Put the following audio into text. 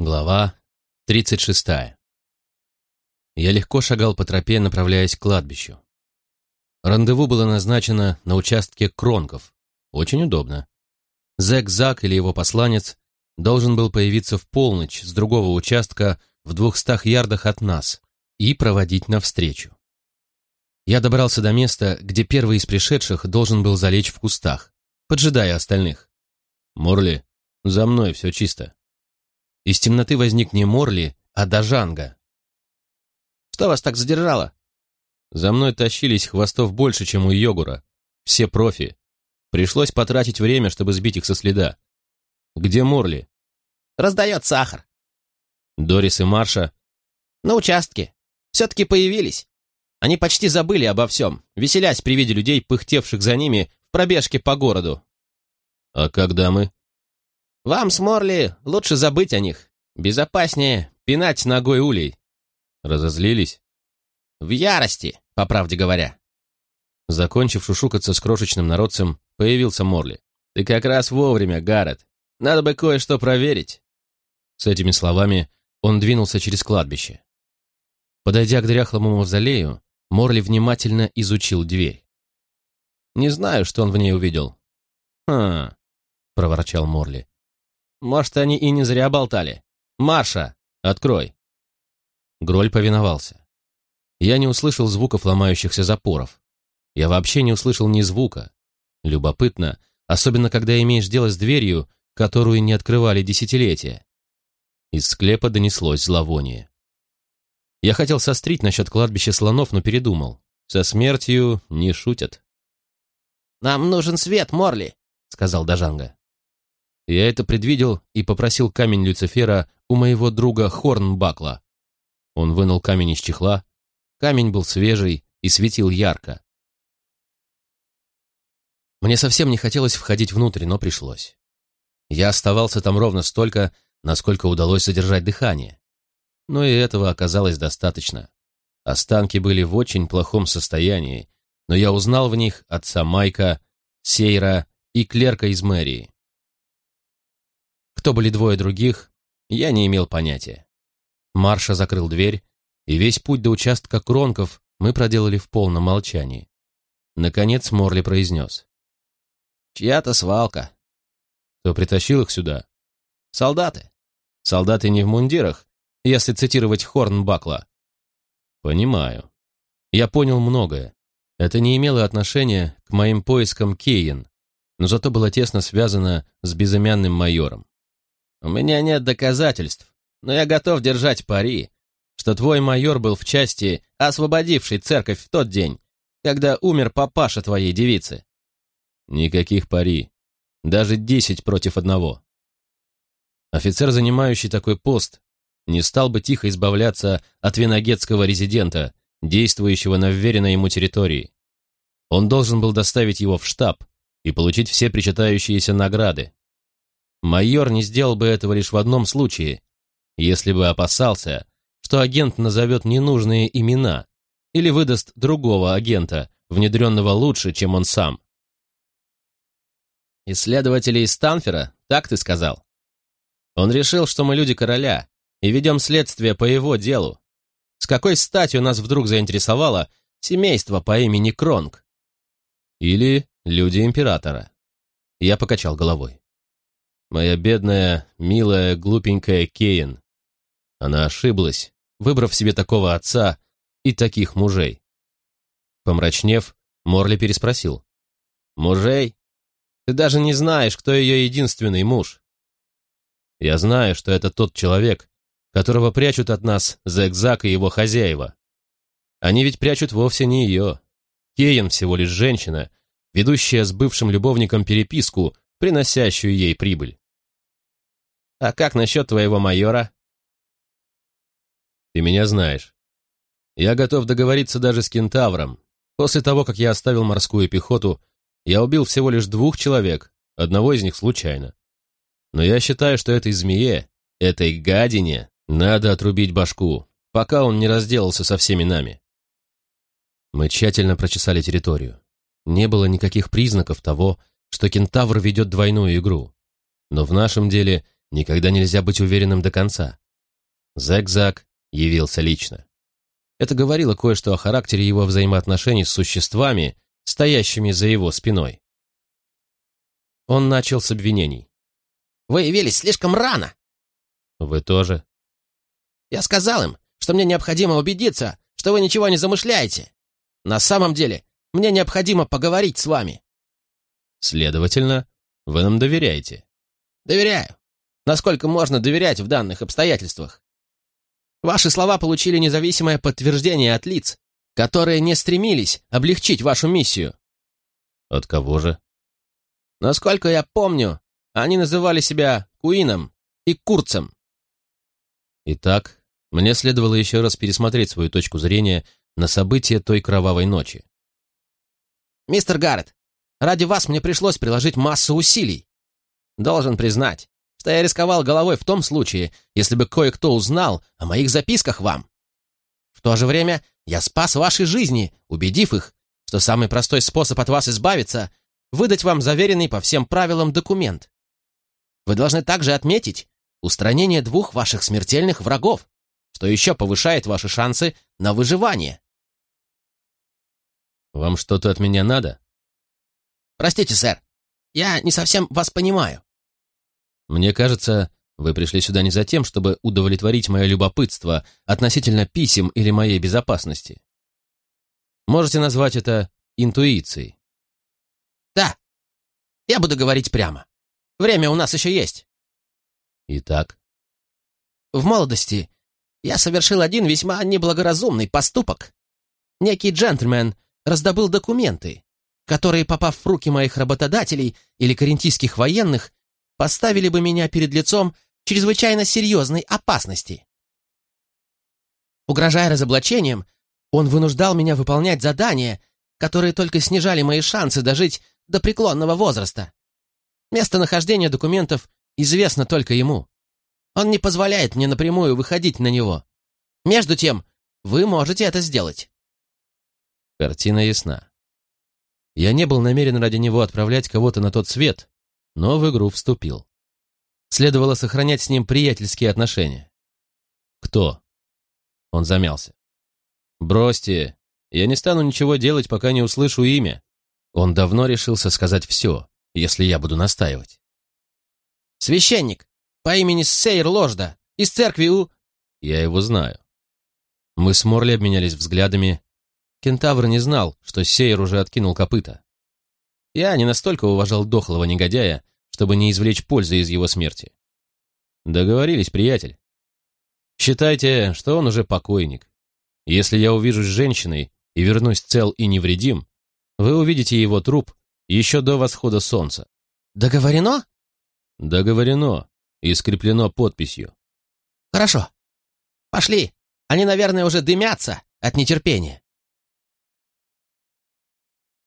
Глава 36. Я легко шагал по тропе, направляясь к кладбищу. Рандеву было назначено на участке Кронков. Очень удобно. Зэк Зак или его посланец должен был появиться в полночь с другого участка в двухстах ярдах от нас и проводить навстречу. Я добрался до места, где первый из пришедших должен был залечь в кустах, поджидая остальных. «Морли, за мной все чисто», из темноты возник не Морли, а Дажанга. «Что вас так задержало?» За мной тащились хвостов больше, чем у Йогура. Все профи. Пришлось потратить время, чтобы сбить их со следа. Где Морли? Раздает сахар. Дорис и Марша? На участке. Все-таки появились. Они почти забыли обо всем, веселясь при виде людей, пыхтевших за ними в пробежке по городу. А когда мы? Вам с Морли лучше забыть о них. Безопаснее пинать ногой улей. Разозлились? В ярости, по правде говоря. Закончив шушукаться с крошечным народцем, появился Морли. «Ты как раз вовремя, Гаррет. Надо бы кое-что проверить». С этими словами он двинулся через кладбище. Подойдя к дряхлому мавзолею, Морли внимательно изучил дверь. «Не знаю, что он в ней увидел». «Хм», — проворчал Морли. Может, они и не зря болтали. Марша, открой. Гроль повиновался. Я не услышал звуков ломающихся запоров. Я вообще не услышал ни звука. Любопытно, особенно когда имеешь дело с дверью, которую не открывали десятилетия. Из склепа донеслось зловоние. Я хотел сострить насчет кладбища слонов, но передумал. Со смертью не шутят. «Нам нужен свет, Морли», — сказал Дажанга. Я это предвидел и попросил камень Люцифера у моего друга Хорнбакла. Он вынул камень из чехла. Камень был свежий и светил ярко. Мне совсем не хотелось входить внутрь, но пришлось. Я оставался там ровно столько, насколько удалось задержать дыхание. Но и этого оказалось достаточно. Останки были в очень плохом состоянии, но я узнал в них отца Майка, Сейра и клерка из мэрии. Кто были двое других, я не имел понятия. Марша закрыл дверь, и весь путь до участка Кронков мы проделали в полном молчании. Наконец Морли произнес. «Чья-то свалка». «Кто притащил их сюда?» «Солдаты». «Солдаты не в мундирах, если цитировать Хорнбакла». «Понимаю. Я понял многое. Это не имело отношения к моим поискам Кейн, но зато было тесно связано с безымянным майором. У меня нет доказательств, но я готов держать пари, что твой майор был в части, освободившей церковь в тот день, когда умер папаша твоей девицы. Никаких пари. Даже десять против одного. Офицер, занимающий такой пост, не стал бы тихо избавляться от виногетского резидента, действующего на вверенной ему территории. Он должен был доставить его в штаб и получить все причитающиеся награды. Майор не сделал бы этого лишь в одном случае, если бы опасался, что агент назовет ненужные имена или выдаст другого агента, внедренного лучше, чем он сам. Исследователи из Станфера, так ты сказал? Он решил, что мы люди короля и ведем следствие по его делу. С какой статью нас вдруг заинтересовало семейство по имени Кронг? Или люди императора? Я покачал головой. Моя бедная, милая, глупенькая Кейн. Она ошиблась, выбрав себе такого отца и таких мужей. Помрачнев, Морли переспросил. «Мужей? Ты даже не знаешь, кто ее единственный муж. Я знаю, что это тот человек, которого прячут от нас Зэк-Зак и его хозяева. Они ведь прячут вовсе не ее. Кейн всего лишь женщина, ведущая с бывшим любовником переписку, приносящую ей прибыль. А как насчет твоего майора? Ты меня знаешь. Я готов договориться даже с кентавром. После того, как я оставил морскую пехоту, я убил всего лишь двух человек, одного из них случайно. Но я считаю, что этой змее, этой гадине, надо отрубить башку, пока он не разделался со всеми нами. Мы тщательно прочесали территорию. Не было никаких признаков того, что кентавр ведет двойную игру. Но в нашем деле Никогда нельзя быть уверенным до конца. Зэк-Зак явился лично. Это говорило кое-что о характере его взаимоотношений с существами, стоящими за его спиной. Он начал с обвинений. «Вы явились слишком рано!» «Вы тоже?» «Я сказал им, что мне необходимо убедиться, что вы ничего не замышляете. На самом деле, мне необходимо поговорить с вами». «Следовательно, вы нам доверяете?» «Доверяю. Насколько можно доверять в данных обстоятельствах? Ваши слова получили независимое подтверждение от лиц, которые не стремились облегчить вашу миссию. От кого же? Насколько я помню, они называли себя Куином и Курцем. Итак, мне следовало еще раз пересмотреть свою точку зрения на события той кровавой ночи. «Мистер Гаррет, ради вас мне пришлось приложить массу усилий. Должен признать, что я рисковал головой в том случае, если бы кое-кто узнал о моих записках вам. В то же время я спас ваши жизни, убедив их, что самый простой способ от вас избавиться — выдать вам заверенный по всем правилам документ. Вы должны также отметить устранение двух ваших смертельных врагов, что еще повышает ваши шансы на выживание. Вам что-то от меня надо? Простите, сэр, я не совсем вас понимаю. Мне кажется, вы пришли сюда не за тем, чтобы удовлетворить мое любопытство относительно писем или моей безопасности. Можете назвать это интуицией. Да, я буду говорить прямо. Время у нас еще есть. Итак? В молодости я совершил один весьма неблагоразумный поступок. Некий джентльмен раздобыл документы, которые, попав в руки моих работодателей или карентийских военных, поставили бы меня перед лицом чрезвычайно серьезной опасности. Угрожая разоблачением, он вынуждал меня выполнять задания, которые только снижали мои шансы дожить до преклонного возраста. Местонахождение документов известно только ему. Он не позволяет мне напрямую выходить на него. Между тем, вы можете это сделать. Картина ясна. Я не был намерен ради него отправлять кого-то на тот свет, но в игру вступил. Следовало сохранять с ним приятельские отношения. «Кто?» Он замялся. «Бросьте, я не стану ничего делать, пока не услышу имя». Он давно решился сказать все, если я буду настаивать. «Священник по имени Сейр Ложда из церкви у...» «Я его знаю». Мы с Морли обменялись взглядами. Кентавр не знал, что Сейр уже откинул копыта. Я не настолько уважал дохлого негодяя, чтобы не извлечь пользы из его смерти. Договорились, приятель. Считайте, что он уже покойник. Если я увижусь с женщиной и вернусь цел и невредим, вы увидите его труп еще до восхода солнца. Договорено? Договорено и скреплено подписью. Хорошо. Пошли. Они, наверное, уже дымятся от нетерпения.